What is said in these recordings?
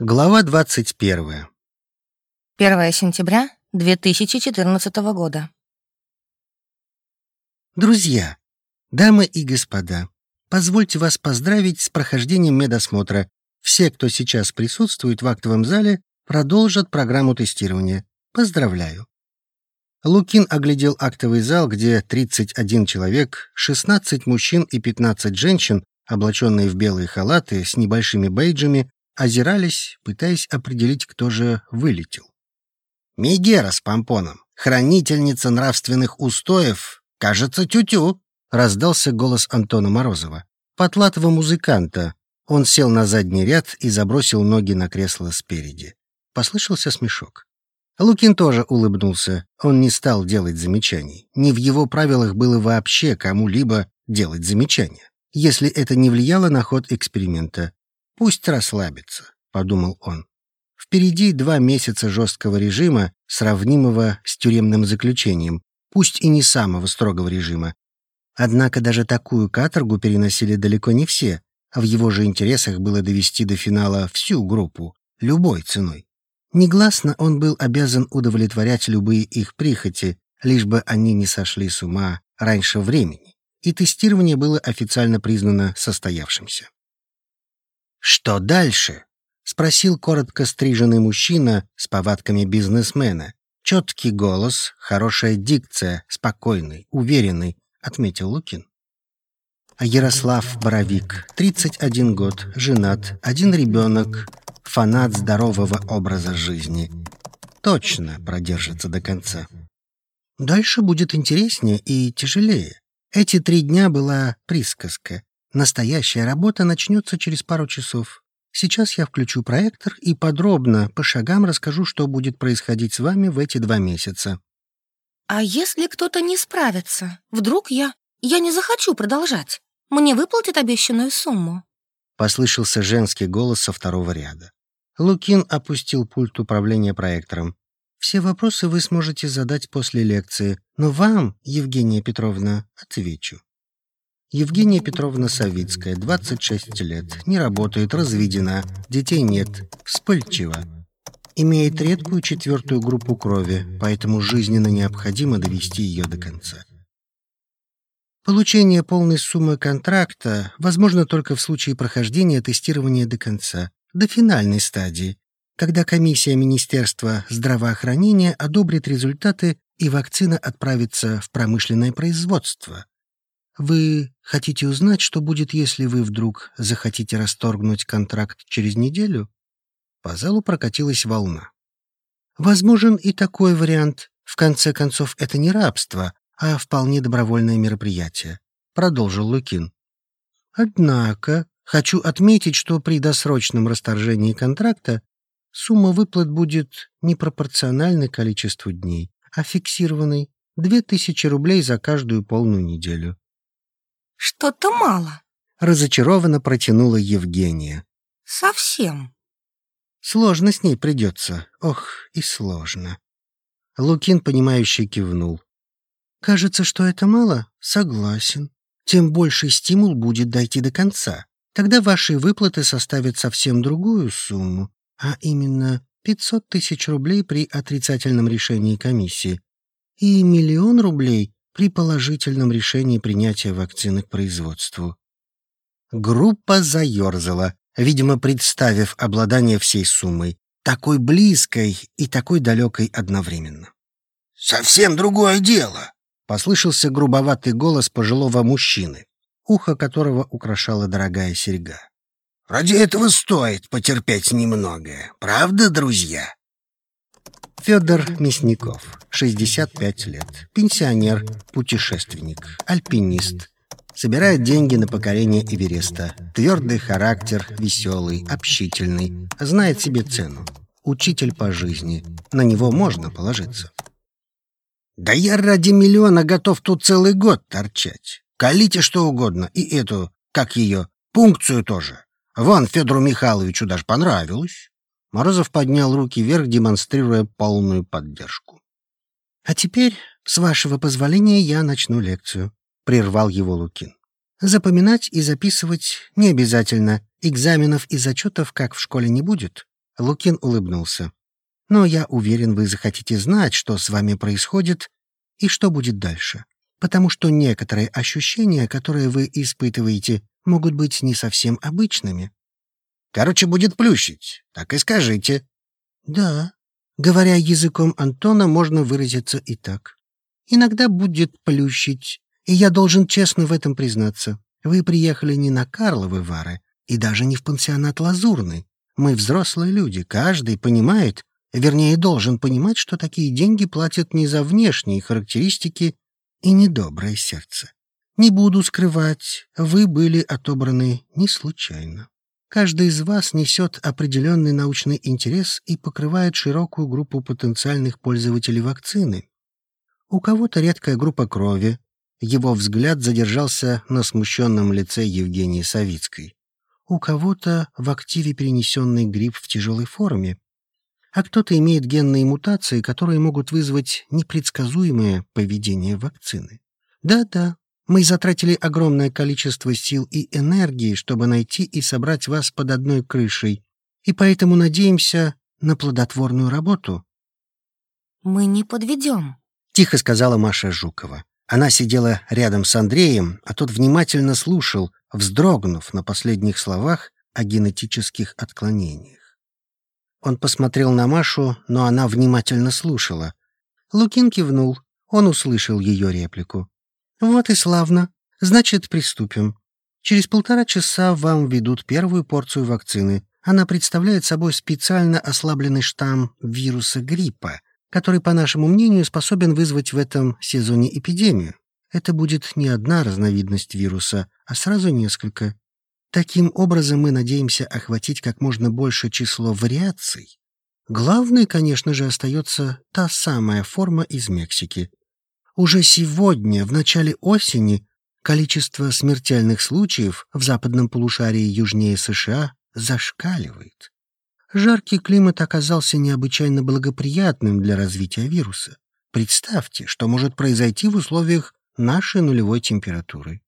Глава 21. 1 сентября 2014 года. Друзья, дамы и господа, позвольте вас поздравить с прохождением медосмотра. Все, кто сейчас присутствует в актовом зале, продолжат программу тестирования. Поздравляю. Лукин оглядел актовый зал, где 31 человек, 16 мужчин и 15 женщин, облаченные в белые халаты с небольшими бейджами, озирались, пытаясь определить, кто же вылетел. «Мегера с помпоном, хранительница нравственных устоев, кажется, тю-тю», — раздался голос Антона Морозова, потлатого музыканта. Он сел на задний ряд и забросил ноги на кресло спереди. Послышался смешок. Лукин тоже улыбнулся. Он не стал делать замечаний. Не в его правилах было вообще кому-либо делать замечания, если это не влияло на ход эксперимента. Пусть расслабится, подумал он. Впереди два месяца жесткого режима, сравнимого с тюремным заключением, пусть и не самого строгого режима. Однако даже такую каторгу переносили далеко не все, а в его же интересах было довести до финала всю группу, любой ценой. Негласно он был обязан удовлетворять любые их прихоти, лишь бы они не сошли с ума раньше времени, и тестирование было официально признано состоявшимся. «Что дальше?» — спросил коротко стриженный мужчина с повадками бизнесмена. Четкий голос, хорошая дикция, спокойный, уверенный, — отметил Лукин. А Ярослав Боровик, 31 год, женат, один ребенок, фанат здорового образа жизни. Точно продержится до конца. Дальше будет интереснее и тяжелее. Эти три дня была присказка. Настоящая работа начнется через пару часов. Сейчас я включу проектор и подробно, по шагам расскажу, что будет происходить с вами в эти два месяца. А если кто-то не справится? Вдруг я... Я не захочу продолжать. Мне выплатят обещанную сумму. Послышался женский голос со второго ряда. Лукин опустил пульт управления проектором. Все вопросы вы сможете задать после лекции, но вам, Евгения Петровна, отвечу. Евгения Петровна Савицкая, 26 лет, не работает, разведена, детей нет, вспыльчива. Имеет редкую четвертую группу крови, поэтому жизненно необходимо довести ее до конца. Получение полной суммы контракта возможно только в случае прохождения тестирования до конца, до финальной стадии, когда комиссия Министерства здравоохранения одобрит результаты и вакцина отправится в промышленное производство. Вы хотите узнать, что будет, если вы вдруг захотите расторгнуть контракт через неделю? По залу прокатилась волна. Возможен и такой вариант. В конце концов, это не рабство, а вполне добровольное мероприятие, продолжил Лукин. Однако, хочу отметить, что при досрочном расторжении контракта сумма выплат будет непропорциональной количеству дней, а фиксированной — две тысячи рублей за каждую полную неделю. Что-то мало. Разочарованно протянула Евгения. Совсем. Сложно с ней придется. Ох, и сложно. Лукин, понимающе кивнул. Кажется, что это мало? Согласен. Тем больший стимул будет дойти до конца. Тогда ваши выплаты составят совсем другую сумму, а именно 500 тысяч рублей при отрицательном решении комиссии и миллион рублей при положительном решении принятия вакцины к производству. Группа заерзала, видимо, представив обладание всей суммой, такой близкой и такой далекой одновременно. «Совсем другое дело!» — послышался грубоватый голос пожилого мужчины, ухо которого украшала дорогая серьга. «Ради этого стоит потерпеть немного, правда, друзья?» Федор Мясников, 65 лет, пенсионер, путешественник, альпинист. Собирает деньги на покорение Эвереста. Твердый характер, веселый, общительный, знает себе цену. Учитель по жизни. На него можно положиться. «Да я ради миллиона готов тут целый год торчать. Колите что угодно, и эту, как ее, пункцию тоже. Вон Федору Михайловичу даже понравилось». Морозов поднял руки вверх, демонстрируя полную поддержку. «А теперь, с вашего позволения, я начну лекцию», — прервал его Лукин. «Запоминать и записывать не обязательно. Экзаменов и зачетов, как в школе, не будет. Лукин улыбнулся. «Но я уверен, вы захотите знать, что с вами происходит и что будет дальше. Потому что некоторые ощущения, которые вы испытываете, могут быть не совсем обычными». «Короче, будет плющить. Так и скажите». «Да. Говоря языком Антона, можно выразиться и так. Иногда будет плющить, и я должен честно в этом признаться. Вы приехали не на Карловы Вары и даже не в пансионат Лазурный. Мы взрослые люди, каждый понимает, вернее, должен понимать, что такие деньги платят не за внешние характеристики и недоброе сердце. Не буду скрывать, вы были отобраны не случайно. Каждый из вас несет определенный научный интерес и покрывает широкую группу потенциальных пользователей вакцины. У кого-то редкая группа крови, его взгляд задержался на смущенном лице Евгении Савицкой. У кого-то в активе перенесенный грипп в тяжелой форме, а кто-то имеет генные мутации, которые могут вызвать непредсказуемое поведение вакцины. Да-да, мы затратили огромное количество сил и энергии, чтобы найти и собрать вас под одной крышей, и поэтому надеемся на плодотворную работу. «Мы не подведем», — тихо сказала Маша Жукова. Она сидела рядом с Андреем, а тот внимательно слушал, вздрогнув на последних словах о генетических отклонениях. Он посмотрел на Машу, но она внимательно слушала. Лукин кивнул, он услышал ее реплику. «Вот и славно. Значит, приступим. Через полтора часа вам ведут первую порцию вакцины. Она представляет собой специально ослабленный штамм вируса гриппа, который, по нашему мнению, способен вызвать в этом сезоне эпидемию. Это будет не одна разновидность вируса, а сразу несколько. Таким образом, мы надеемся охватить как можно больше число вариаций. Главной, конечно же, остается та самая форма из Мексики. Уже сегодня, в начале осени, количество смертельных случаев в западном полушарии южнее США зашкаливает. Жаркий климат оказался необычайно благоприятным для развития вируса. Представьте, что может произойти в условиях нашей нулевой температуры.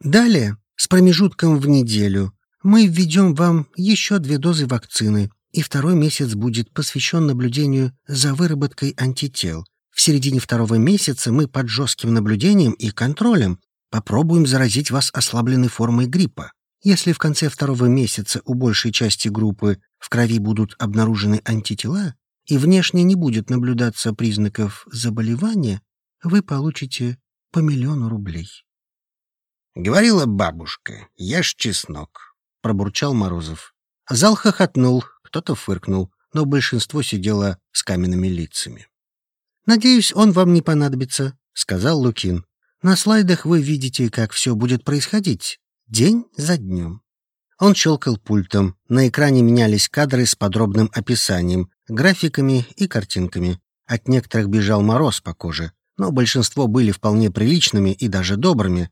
Далее, с промежутком в неделю, мы введем вам еще две дозы вакцины, и второй месяц будет посвящен наблюдению за выработкой антител. В середине второго месяца мы под жестким наблюдением и контролем попробуем заразить вас ослабленной формой гриппа. Если в конце второго месяца у большей части группы в крови будут обнаружены антитела и внешне не будет наблюдаться признаков заболевания, вы получите по миллиону рублей. «Говорила бабушка, ешь чеснок», — пробурчал Морозов. Зал хохотнул, кто-то фыркнул, но большинство сидело с каменными лицами. «Надеюсь, он вам не понадобится», — сказал Лукин. «На слайдах вы видите, как все будет происходить, день за днем». Он щелкал пультом. На экране менялись кадры с подробным описанием, графиками и картинками. От некоторых бежал мороз по коже, но большинство были вполне приличными и даже добрыми.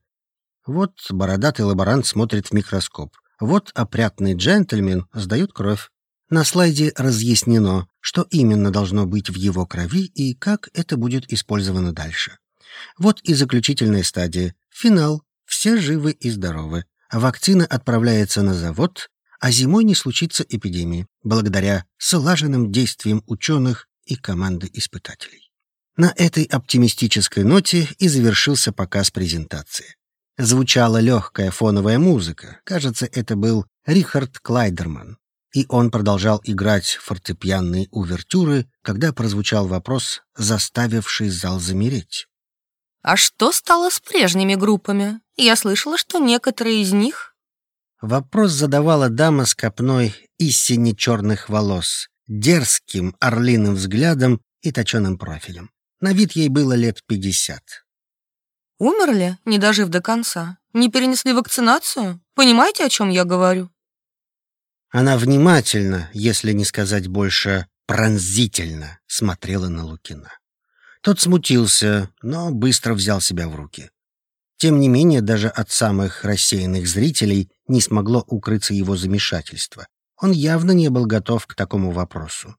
Вот бородатый лаборант смотрит в микроскоп. Вот опрятный джентльмен сдает кровь. На слайде разъяснено, что именно должно быть в его крови и как это будет использовано дальше. Вот и заключительная стадия. Финал. Все живы и здоровы. Вакцина отправляется на завод, а зимой не случится эпидемии, благодаря слаженным действиям ученых и команды испытателей. На этой оптимистической ноте и завершился показ презентации. Звучала легкая фоновая музыка, кажется, это был Рихард Клайдерман, и он продолжал играть фортепианные увертюры, когда прозвучал вопрос, заставивший зал замереть. А что стало с прежними группами? Я слышала, что некоторые из них... Вопрос задавала дама с копной из сине-черных волос, дерзким орлиным взглядом и точеным профилем. На вид ей было лет пятьдесят. Умерли, не дожив до конца? Не перенесли вакцинацию? Понимаете, о чем я говорю? Она внимательно, если не сказать больше, пронзительно смотрела на Лукина. Тот смутился, но быстро взял себя в руки. Тем не менее, даже от самых рассеянных зрителей не смогло укрыться его замешательство. Он явно не был готов к такому вопросу.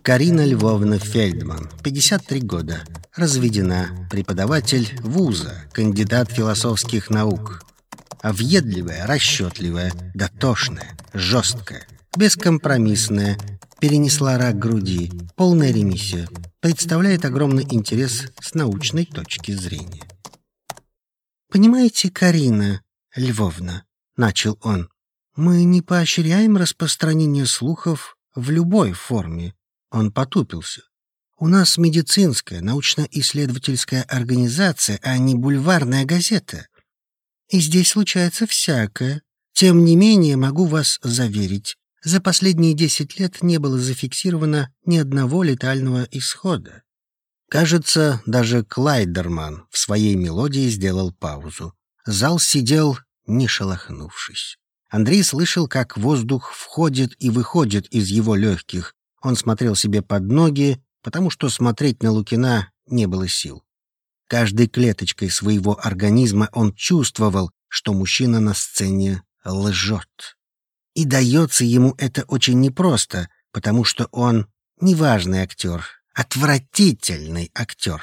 Карина Львовна Фельдман, 53 года, разведена, преподаватель вуза, кандидат философских наук. А въедливая, расчетливая, дотошная, жесткая, бескомпромиссная, перенесла рак груди, полная ремиссия, представляет огромный интерес с научной точки зрения. «Понимаете, Карина Львовна», — начал он, — «мы не поощряем распространение слухов в любой форме». Он потупился. «У нас медицинская, научно-исследовательская организация, а не бульварная газета. И здесь случается всякое. Тем не менее, могу вас заверить, за последние десять лет не было зафиксировано ни одного летального исхода. Кажется, даже Клайдерман в своей мелодии сделал паузу. Зал сидел, не шелохнувшись. Андрей слышал, как воздух входит и выходит из его легких. Он смотрел себе под ноги, потому что смотреть на Лукина не было сил. Каждой клеточкой своего организма он чувствовал, что мужчина на сцене лжет. И дается ему это очень непросто, потому что он неважный актер, отвратительный актер.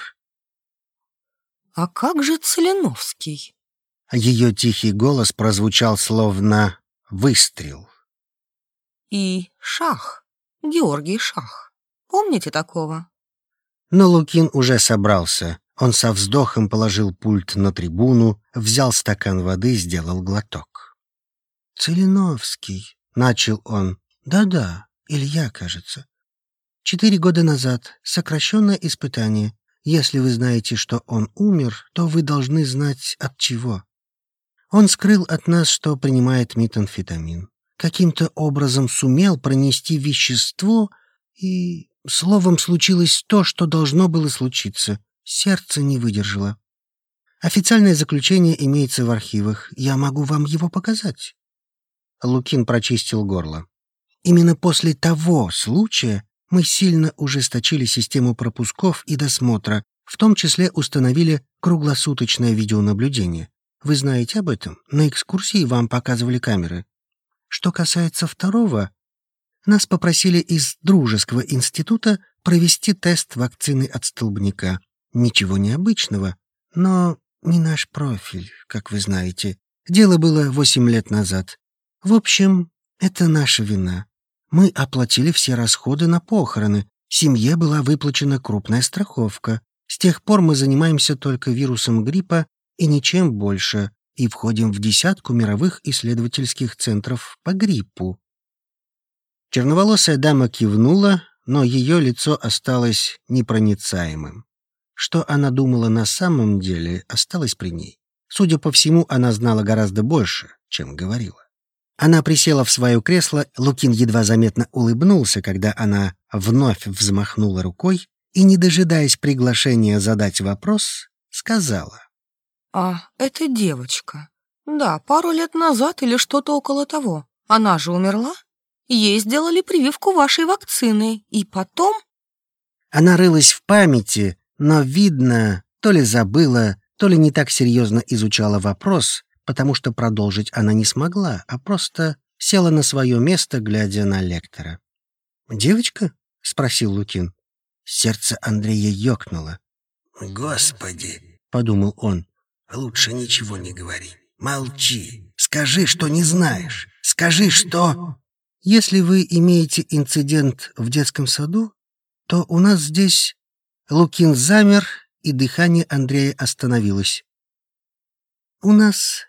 «А как же Целиновский?» Ее тихий голос прозвучал словно выстрел. «И Шах, Георгий Шах. Помните такого?» Но Лукин уже собрался. Он со вздохом положил пульт на трибуну, взял стакан воды, сделал глоток. «Целиновский», — начал он. «Да-да, Илья, кажется. Четыре года назад сокращенное испытание. Если вы знаете, что он умер, то вы должны знать от чего. Он скрыл от нас, что принимает метамфетамин. Каким-то образом сумел пронести вещество, и, словом, случилось то, что должно было случиться. Сердце не выдержало. Официальное заключение имеется в архивах. Я могу вам его показать. Лукин прочистил горло. Именно после того случая мы сильно ужесточили систему пропусков и досмотра, в том числе установили круглосуточное видеонаблюдение. Вы знаете об этом? На экскурсии вам показывали камеры. Что касается второго, нас попросили из дружеского института провести тест вакцины от столбняка. Ничего необычного, но не наш профиль, как вы знаете. Дело было восемь лет назад. В общем, это наша вина. Мы оплатили все расходы на похороны. Семье была выплачена крупная страховка. С тех пор мы занимаемся только вирусом гриппа и ничем больше, и входим в десятку мировых исследовательских центров по гриппу. Черноволосая дама кивнула, но ее лицо осталось непроницаемым. Что она думала на самом деле, осталось при ней. Судя по всему, она знала гораздо больше, чем говорила. Она присела в свое кресло, Лукин едва заметно улыбнулся, когда она вновь взмахнула рукой и, не дожидаясь приглашения задать вопрос, сказала. «А, это девочка. Да, пару лет назад или что-то около того. Она же умерла? Ей сделали прививку вашей вакцины, и потом...» Она рылась в памяти, но, видно, то ли забыла, то ли не так серьезно изучала вопрос, потому что продолжить она не смогла, а просто села на свое место, глядя на лектора. «Девочка?» — спросил Лукин. Сердце Андрея ёкнуло. «Господи!» — подумал он. «Лучше ничего не говори. Молчи. Скажи, что не знаешь. Скажи, что...» «Если вы имеете инцидент в детском саду, то у нас здесь Лукин замер, и дыхание Андрея остановилось. «У нас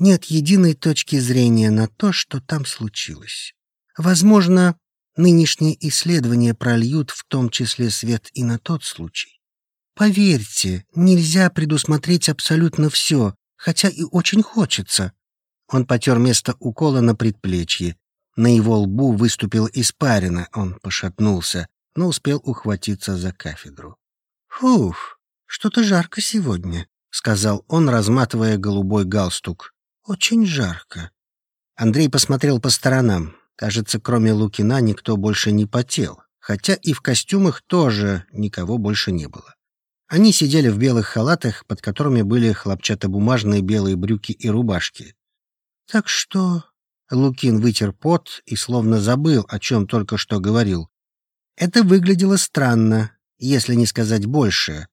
нет единой точки зрения на то, что там случилось. Возможно, нынешние исследования прольют в том числе свет и на тот случай. Поверьте, нельзя предусмотреть абсолютно все, хотя и очень хочется». Он потер место укола на предплечье. На его лбу выступил испарина, он пошатнулся но успел ухватиться за кафедру. «Фух, что-то жарко сегодня», — сказал он, разматывая голубой галстук. «Очень жарко». Андрей посмотрел по сторонам. Кажется, кроме Лукина никто больше не потел, хотя и в костюмах тоже никого больше не было. Они сидели в белых халатах, под которыми были хлопчатобумажные белые брюки и рубашки. Так что Лукин вытер пот и словно забыл, о чем только что говорил. Это выглядело странно, если не сказать больше.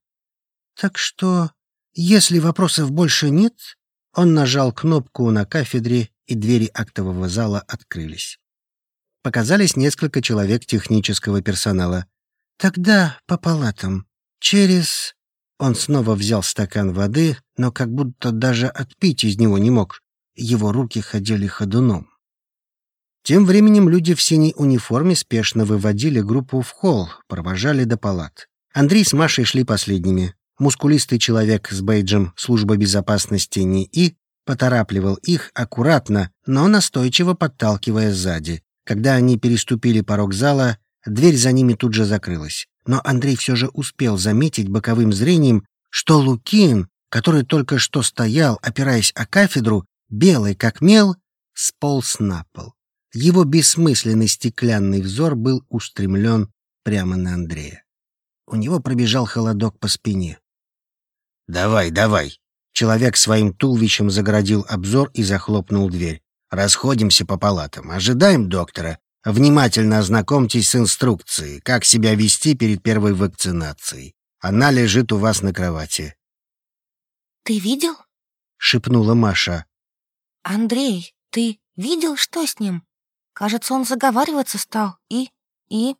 Так что, если вопросов больше нет, он нажал кнопку на кафедре, и двери актового зала открылись. показались несколько человек технического персонала. «Тогда по палатам. Через...» Он снова взял стакан воды, но как будто даже отпить из него не мог. Его руки ходили ходуном. Тем временем люди в синей униформе спешно выводили группу в холл, провожали до палат. Андрей с Машей шли последними. Мускулистый человек с бейджем службы безопасности НИИ поторапливал их аккуратно, но настойчиво подталкивая сзади. Когда они переступили порог зала, дверь за ними тут же закрылась. Но Андрей все же успел заметить боковым зрением, что Лукин, который только что стоял, опираясь о кафедру, белый как мел, сполз на пол. Его бессмысленный стеклянный взор был устремлен прямо на Андрея. У него пробежал холодок по спине. «Давай, давай!» Человек своим туловищем загородил обзор и захлопнул дверь. «Расходимся по палатам. Ожидаем доктора. Внимательно ознакомьтесь с инструкцией, как себя вести перед первой вакцинацией. Она лежит у вас на кровати». «Ты видел?» — шепнула Маша. «Андрей, ты видел, что с ним? Кажется, он заговариваться стал. И... и...»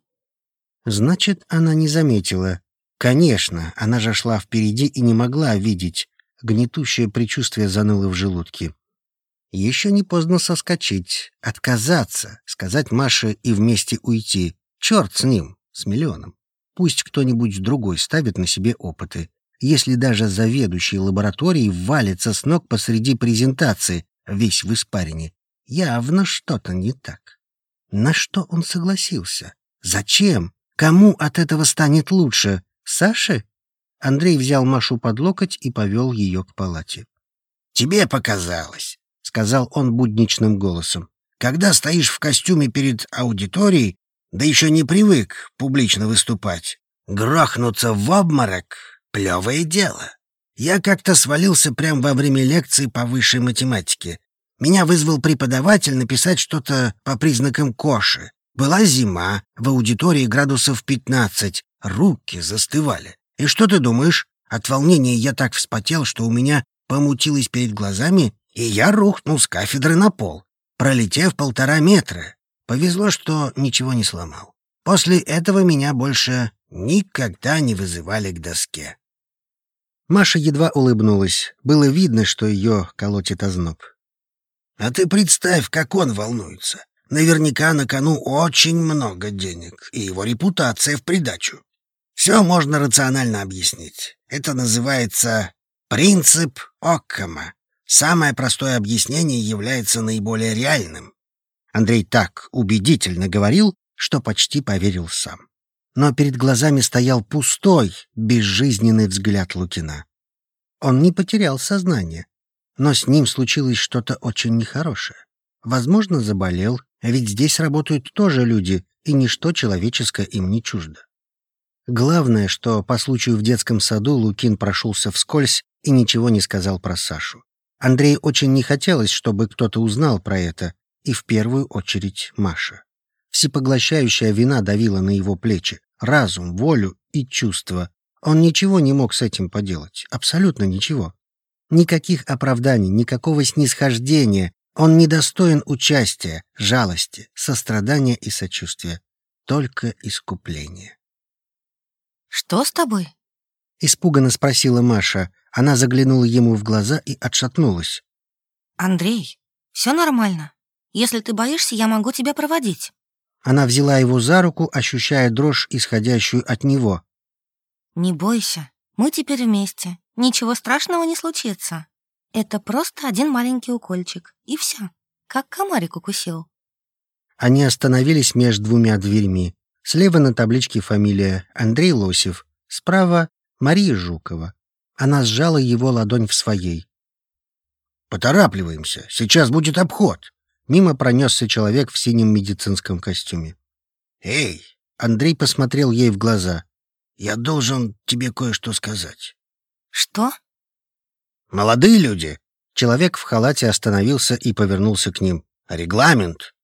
Значит, она не заметила. Конечно, она же шла впереди и не могла видеть. Гнетущее предчувствие заныло в желудке. Еще не поздно соскочить, отказаться, сказать Маше и вместе уйти. Черт с ним, с миллионом. Пусть кто-нибудь другой ставит на себе опыты. Если даже заведующий лабораторией валится с ног посреди презентации, весь в испарине, явно что-то не так. На что он согласился? Зачем? Кому от этого станет лучше? Саше? Андрей взял Машу под локоть и повел ее к палате. «Тебе показалось», — сказал он будничным голосом. «Когда стоишь в костюме перед аудиторией, да еще не привык публично выступать, грохнуться в обморок — плевое дело. Я как-то свалился прямо во время лекции по высшей математике. Меня вызвал преподаватель написать что-то по признакам Коши. Была зима, в аудитории градусов 15, руки застывали. И что ты думаешь? От волнения я так вспотел, что у меня помутилось перед глазами, и я рухнул с кафедры на пол, пролетев полтора метра. Повезло, что ничего не сломал. После этого меня больше никогда не вызывали к доске. Маша едва улыбнулась. Было видно, что ее колотит озноб. «А ты представь, как он волнуется. Наверняка на кону очень много денег, и его репутация в придачу. Все можно рационально объяснить. Это называется принцип Оккама. Самое простое объяснение является наиболее реальным. Андрей так убедительно говорил, что почти поверил сам. Но перед глазами стоял пустой, безжизненный взгляд Лукина. Он не потерял сознание, но с ним случилось что-то очень нехорошее. Возможно, заболел, ведь здесь работают тоже люди, и ничто человеческое им не чуждо. Главное, что по случаю в детском саду Лукин прошелся вскользь и ничего не сказал про Сашу. Андрею очень не хотелось, чтобы кто-то узнал про это, и в первую очередь Маша. Всепоглощающая вина давила на его плечи, разум, волю и чувства. Он ничего не мог с этим поделать, абсолютно ничего. Никаких оправданий, никакого снисхождения, он недостоин участия, жалости, сострадания и сочувствия. Только искупление. «Что с тобой?» — испуганно спросила Маша. Она заглянула ему в глаза и отшатнулась. «Андрей, все нормально. Если ты боишься, я могу тебя проводить». Она взяла его за руку, ощущая дрожь, исходящую от него. «Не бойся, мы теперь вместе. Ничего страшного не случится». Это просто один маленький укольчик, и все. Как комарик укусил. Они остановились между двумя дверьми. Слева на табличке фамилия Андрей Лосев, справа Мария Жукова. Она сжала его ладонь в своей. «Поторапливаемся, сейчас будет обход!» Мимо пронесся человек в синем медицинском костюме. «Эй!» Андрей посмотрел ей в глаза. «Я должен тебе кое-что сказать». «Что?» Молодые люди. Человек в халате остановился и повернулся к ним. Регламент.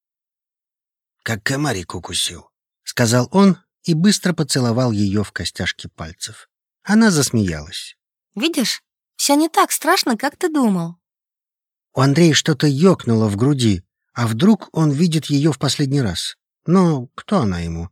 Как комарик укусил, сказал он и быстро поцеловал ее в костяшки пальцев. Она засмеялась. Видишь, все не так страшно, как ты думал. У Андрея что-то ёкнуло в груди, а вдруг он видит ее в последний раз. Но кто она ему?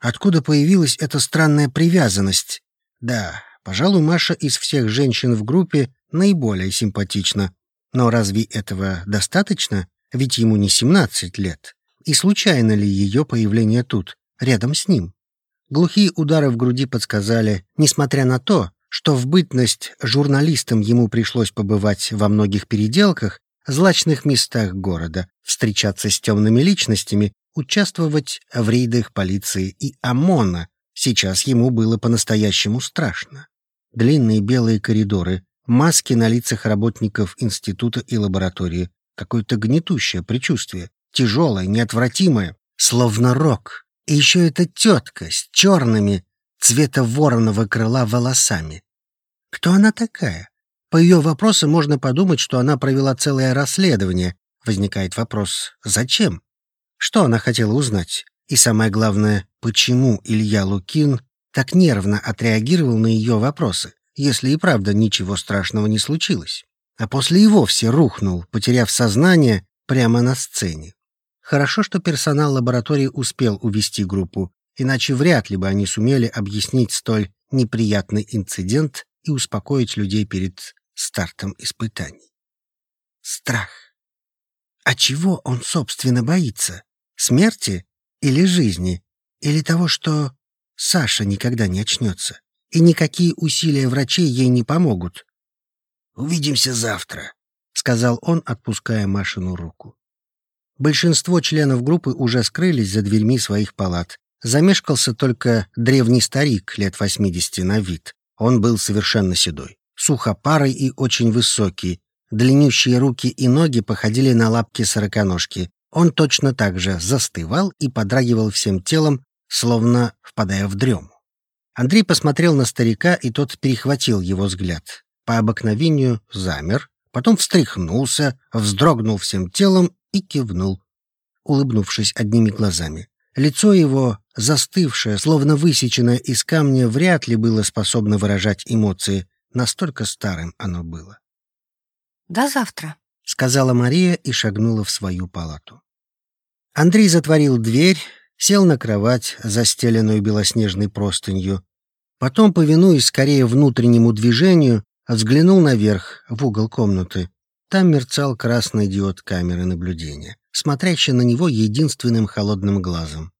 Откуда появилась эта странная привязанность? Да, пожалуй, Маша из всех женщин в группе наиболее симпатична. Но разве этого достаточно? Ведь ему не 17 лет. И случайно ли ее появление тут, рядом с ним? Глухие удары в груди подсказали, несмотря на то, что в бытность журналистам ему пришлось побывать во многих переделках, злачных местах города, встречаться с темными личностями, участвовать в рейдах полиции и ОМОНа. Сейчас ему было по-настоящему страшно. Длинные белые коридоры, маски на лицах работников института и лаборатории, какое-то гнетущее предчувствие, тяжелое, неотвратимое, словно рок. И еще эта тетка с черными, цвета вороного крыла волосами. Кто она такая? По ее вопросу можно подумать, что она провела целое расследование. Возникает вопрос «Зачем?». Что она хотела узнать? И самое главное, почему Илья Лукин так нервно отреагировал на ее вопросы, если и правда ничего страшного не случилось? А после и вовсе рухнул, потеряв сознание прямо на сцене. Хорошо, что персонал лаборатории успел увести группу, иначе вряд ли бы они сумели объяснить столь неприятный инцидент и успокоить людей перед стартом испытаний. Страх. А чего он, собственно, боится? Смерти или жизни? Или того, что Саша никогда не очнется? И никакие усилия врачей ей не помогут? «Увидимся завтра», — сказал он, отпуская Машину руку. Большинство членов группы уже скрылись за дверьми своих палат. Замешкался только древний старик лет 80 на вид. Он был совершенно седой, сухопарый и очень высокий. Длиннющие руки и ноги походили на лапки сороконожки. Он точно так же застывал и подрагивал всем телом, словно впадая в дрему. Андрей посмотрел на старика, и тот перехватил его взгляд. По обыкновению замер, потом встряхнулся, вздрогнул всем телом и кивнул, улыбнувшись одними глазами. Лицо его, застывшее, словно высеченное из камня, вряд ли было способно выражать эмоции. Настолько старым оно было. «До завтра», — сказала Мария и шагнула в свою палату. Андрей затворил дверь, сел на кровать, застеленную белоснежной простынью. Потом, повинуясь скорее внутреннему движению, взглянул наверх, в угол комнаты. Там мерцал красный диод камеры наблюдения, смотрящий на него единственным холодным глазом.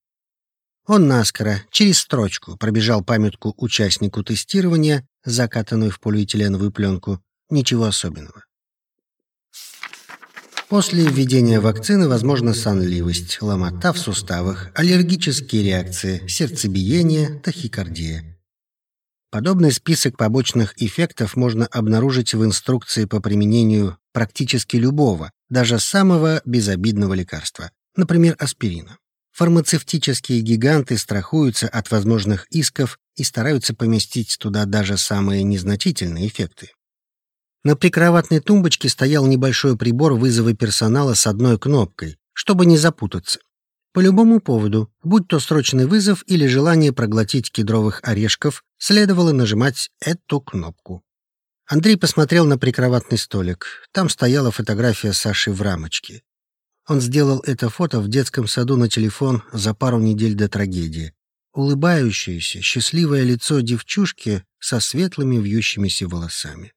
Он наскоро, через строчку, пробежал памятку участнику тестирования, закатанную в полиэтиленовую пленку. Ничего особенного. После введения вакцины возможна сонливость, ломота в суставах, аллергические реакции, сердцебиение, тахикардия. Подобный список побочных эффектов можно обнаружить в инструкции по применению практически любого, даже самого безобидного лекарства, например, аспирина. Фармацевтические гиганты страхуются от возможных исков и стараются поместить туда даже самые незначительные эффекты. На прикроватной тумбочке стоял небольшой прибор вызова персонала с одной кнопкой, чтобы не запутаться. По любому поводу, будь то срочный вызов или желание проглотить кедровых орешков, следовало нажимать эту кнопку. Андрей посмотрел на прикроватный столик. Там стояла фотография Саши в рамочке. Он сделал это фото в детском саду на телефон за пару недель до трагедии. Улыбающееся, счастливое лицо девчушки со светлыми вьющимися волосами.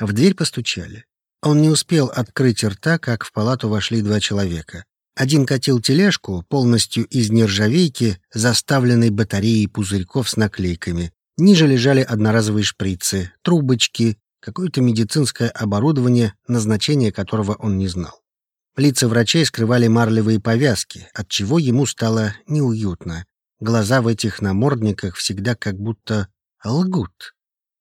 В дверь постучали. Он не успел открыть рта, как в палату вошли два человека. Один катил тележку, полностью из нержавейки, заставленной батареей пузырьков с наклейками. Ниже лежали одноразовые шприцы, трубочки, какое-то медицинское оборудование, назначение которого он не знал. Лица врачей скрывали марлевые повязки, от чего ему стало неуютно. Глаза в этих намордниках всегда как будто лгут.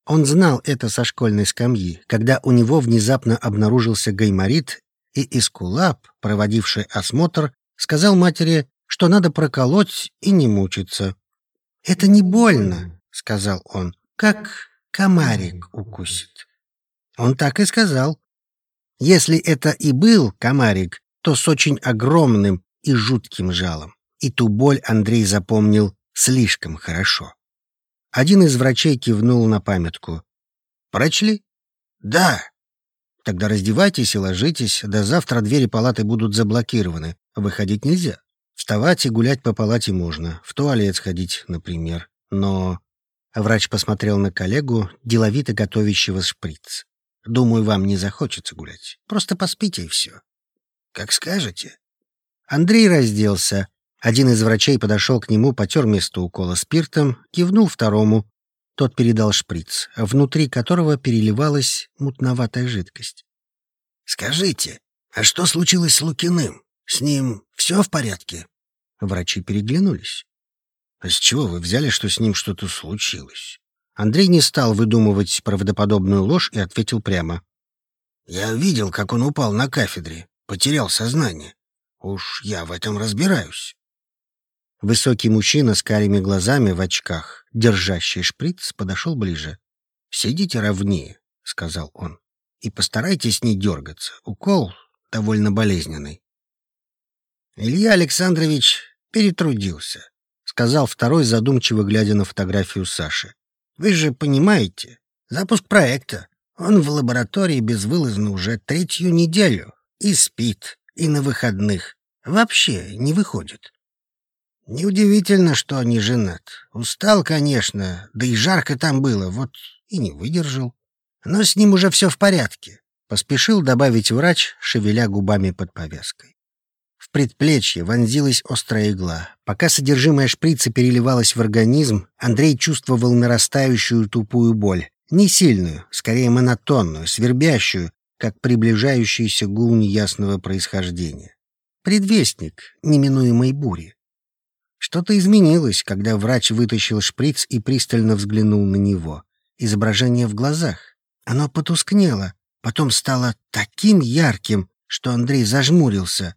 Он знал это со школьной скамьи, когда у него внезапно обнаружился гайморит и Искулап, проводивший осмотр, сказал матери, что надо проколоть и не мучиться. «Это не больно», — сказал он, — «как комарик укусит». Он так и сказал. Если это и был комарик, то с очень огромным и жутким жалом. И ту боль Андрей запомнил слишком хорошо. Один из врачей кивнул на памятку. «Прочли?» «Да», Тогда раздевайтесь и ложитесь, до завтра двери палаты будут заблокированы. Выходить нельзя. Вставать и гулять по палате можно, в туалет сходить, например. Но врач посмотрел на коллегу, деловито готовящего шприц. Думаю, вам не захочется гулять. Просто поспите и все. Как скажете. Андрей разделся. Один из врачей подошел к нему, потер место укола спиртом, кивнул второму. Тот передал шприц, внутри которого переливалась мутноватая жидкость. «Скажите, а что случилось с Лукиным? С ним все в порядке?» Врачи переглянулись. «А с чего вы взяли, что с ним что-то случилось?» Андрей не стал выдумывать правдоподобную ложь и ответил прямо. «Я видел, как он упал на кафедре, потерял сознание. Уж я в этом разбираюсь». Высокий мужчина с карими глазами в очках, держащий шприц, подошел ближе. «Сидите ровнее», — сказал он, — «и постарайтесь не дергаться. Укол довольно болезненный». Илья Александрович перетрудился, — сказал второй, задумчиво глядя на фотографию Саши. «Вы же понимаете, запуск проекта. Он в лаборатории безвылазно уже третью неделю. И спит, и на выходных. Вообще не выходит. Неудивительно, что не женат. Устал, конечно, да и жарко там было, вот и не выдержал. Но с ним уже все в порядке, — поспешил добавить врач, шевеля губами под повязкой. В предплечье вонзилась острая игла. Пока содержимое шприца переливалось в организм, Андрей чувствовал нарастающую тупую боль. Не сильную, скорее монотонную, свербящую, как приближающийся гул неясного происхождения. Предвестник неминуемой бури. Что-то изменилось, когда врач вытащил шприц и пристально взглянул на него. Изображение в глазах. Оно потускнело, потом стало таким ярким, что Андрей зажмурился.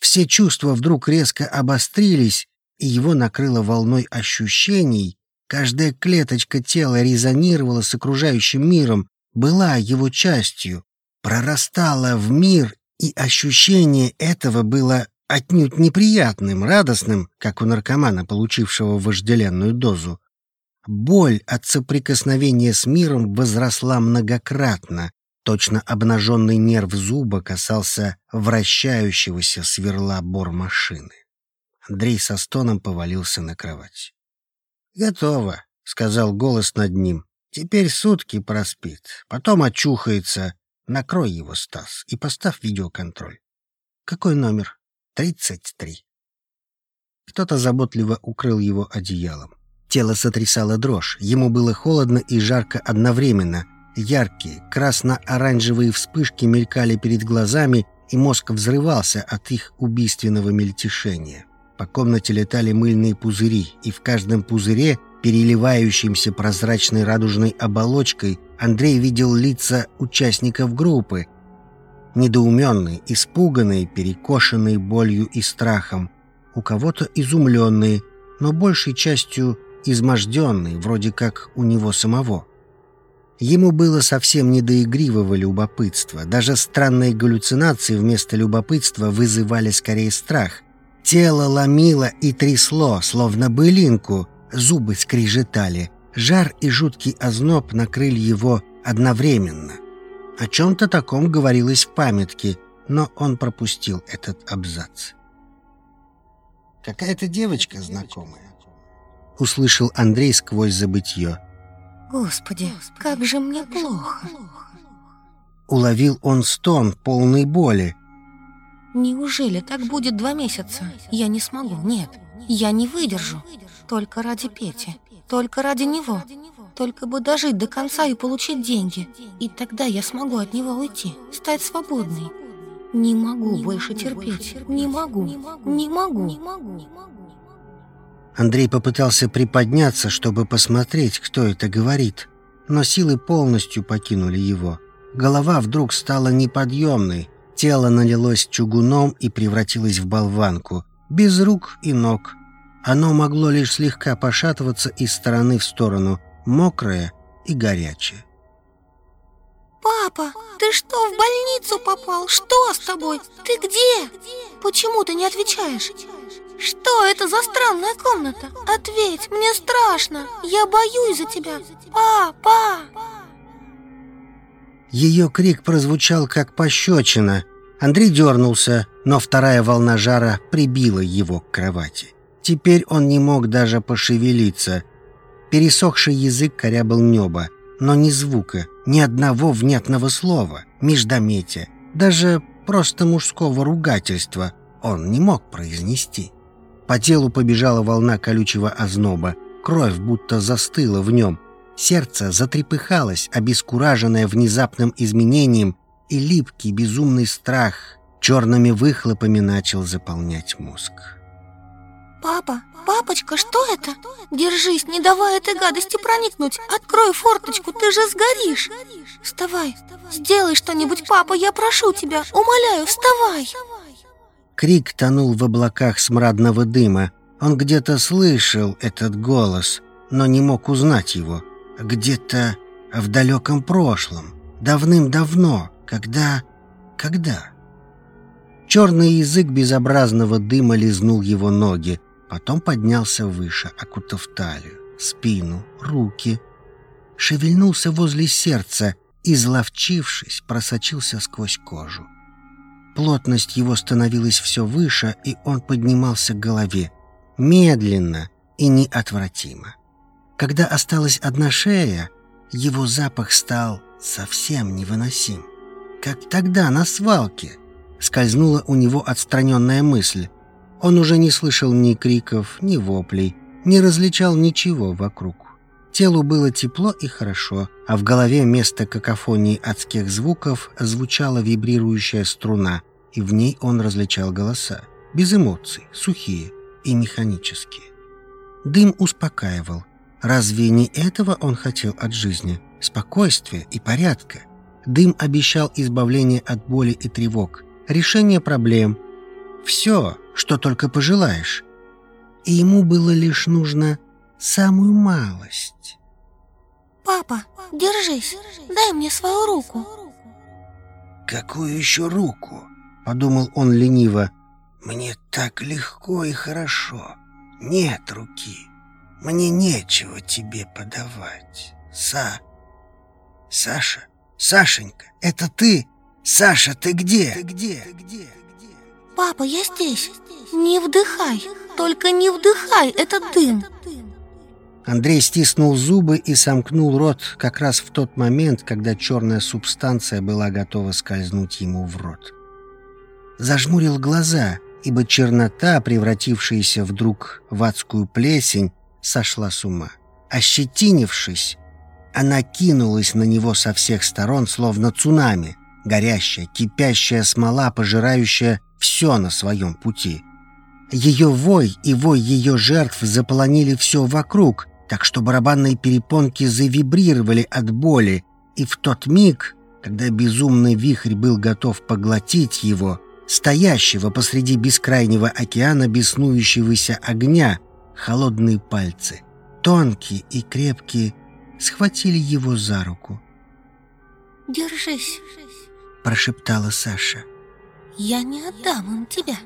Все чувства вдруг резко обострились, и его накрыло волной ощущений. Каждая клеточка тела резонировала с окружающим миром, была его частью, прорастала в мир, и ощущение этого было отнюдь неприятным, радостным, как у наркомана, получившего вожделенную дозу. Боль от соприкосновения с миром возросла многократно. Точно обнаженный нерв зуба касался вращающегося сверла бормашины. Андрей со стоном повалился на кровать. «Готово», — сказал голос над ним. «Теперь сутки проспит, потом очухается. Накрой его, Стас, и поставь видеоконтроль». «Какой номер?» Тридцать три. Кто-то заботливо укрыл его одеялом. Тело сотрясало дрожь, ему было холодно и жарко одновременно. Яркие, красно-оранжевые вспышки мелькали перед глазами, и мозг взрывался от их убийственного мельтешения. По комнате летали мыльные пузыри, и в каждом пузыре, переливающимся прозрачной радужной оболочкой, Андрей видел лица участников группы — недоуменные, испуганные, перекошенные болью и страхом, у кого-то изумленные, но большей частью изможденные, вроде как у него самого. Ему было совсем не до игривого любопытства. Даже странные галлюцинации вместо любопытства вызывали скорее страх. Тело ломило и трясло, словно былинку, зубы скрежетали. Жар и жуткий озноб накрыли его одновременно — о чем-то таком говорилось в памятке, но он пропустил этот абзац. «Какая-то девочка знакомая», — услышал Андрей сквозь забытье. «Господи, как же мне плохо!» Уловил он стон, полный боли. «Неужели так будет два месяца? Я не смогу, нет, я не выдержу. Только ради Пети, только ради него. Только бы дожить до конца и получить деньги. И тогда я смогу от него уйти, стать свободной. Не могу больше терпеть. Не могу. Не могу. Андрей попытался приподняться, чтобы посмотреть, кто это говорит. Но силы полностью покинули его. Голова вдруг стала неподъемной. Тело налилось чугуном и превратилось в болванку. Без рук и ног. Оно могло лишь слегка пошатываться из стороны в сторону – мокрая и горячая. «Папа, ты что, в больницу попал? Что с тобой? Ты где? Почему ты не отвечаешь? Что это за странная комната? Ответь, мне страшно. Я боюсь за тебя. Папа!» Ее крик прозвучал как пощечина. Андрей дернулся, но вторая волна жара прибила его к кровати. Теперь он не мог даже пошевелиться. Пересохший язык корябал небо, но ни звука, ни одного внятного слова, междометия, даже просто мужского ругательства он не мог произнести. По телу побежала волна колючего озноба, кровь будто застыла в нем, сердце затрепыхалось, обескураженное внезапным изменением, и липкий безумный страх черными выхлопами начал заполнять мозг. «Папа, папочка, что это? Держись, не давай этой гадости проникнуть. Открой форточку, ты же сгоришь. Вставай, сделай что-нибудь, папа, я прошу тебя, умоляю, вставай!» Крик тонул в облаках смрадного дыма. Он где-то слышал этот голос, но не мог узнать его. Где-то в далеком прошлом, давным-давно, когда... когда... Черный язык безобразного дыма лизнул его ноги, потом поднялся выше, окутав талию, спину, руки. Шевельнулся возле сердца и, зловчившись, просочился сквозь кожу. Плотность его становилась все выше, и он поднимался к голове. Медленно и неотвратимо. Когда осталась одна шея, его запах стал совсем невыносим. Как тогда на свалке. Скользнула у него отстраненная мысль. Он уже не слышал ни криков, ни воплей, не различал ничего вокруг. Телу было тепло и хорошо, а в голове вместо какофонии адских звуков звучала вибрирующая струна, и в ней он различал голоса, без эмоций, сухие и механические. Дым успокаивал. Разве не этого он хотел от жизни? Спокойствия и порядка. Дым обещал избавление от боли и тревог, решение проблем. Все, что только пожелаешь. И ему было лишь нужно самую малость. «Папа, держись, дай мне свою руку». «Какую еще руку?» — подумал он лениво. «Мне так легко и хорошо. Нет руки. Мне нечего тебе подавать. Са... Саша? Сашенька, это ты? Саша, ты где? Ты где? где? Папа, я здесь. Не вдыхай, только не вдыхай этот дым». Андрей стиснул зубы и сомкнул рот как раз в тот момент, когда черная субстанция была готова скользнуть ему в рот зажмурил глаза, ибо чернота, превратившаяся вдруг в адскую плесень, сошла с ума. Ощетинившись, она кинулась на него со всех сторон, словно цунами, горящая, кипящая смола, пожирающая все на своем пути. Ее вой и вой ее жертв заполонили все вокруг, так что барабанные перепонки завибрировали от боли, и в тот миг, когда безумный вихрь был готов поглотить его, стоящего посреди бескрайнего океана беснующегося огня, холодные пальцы, тонкие и крепкие, схватили его за руку. «Держись», — прошептала Саша. «Я не отдам им тебя».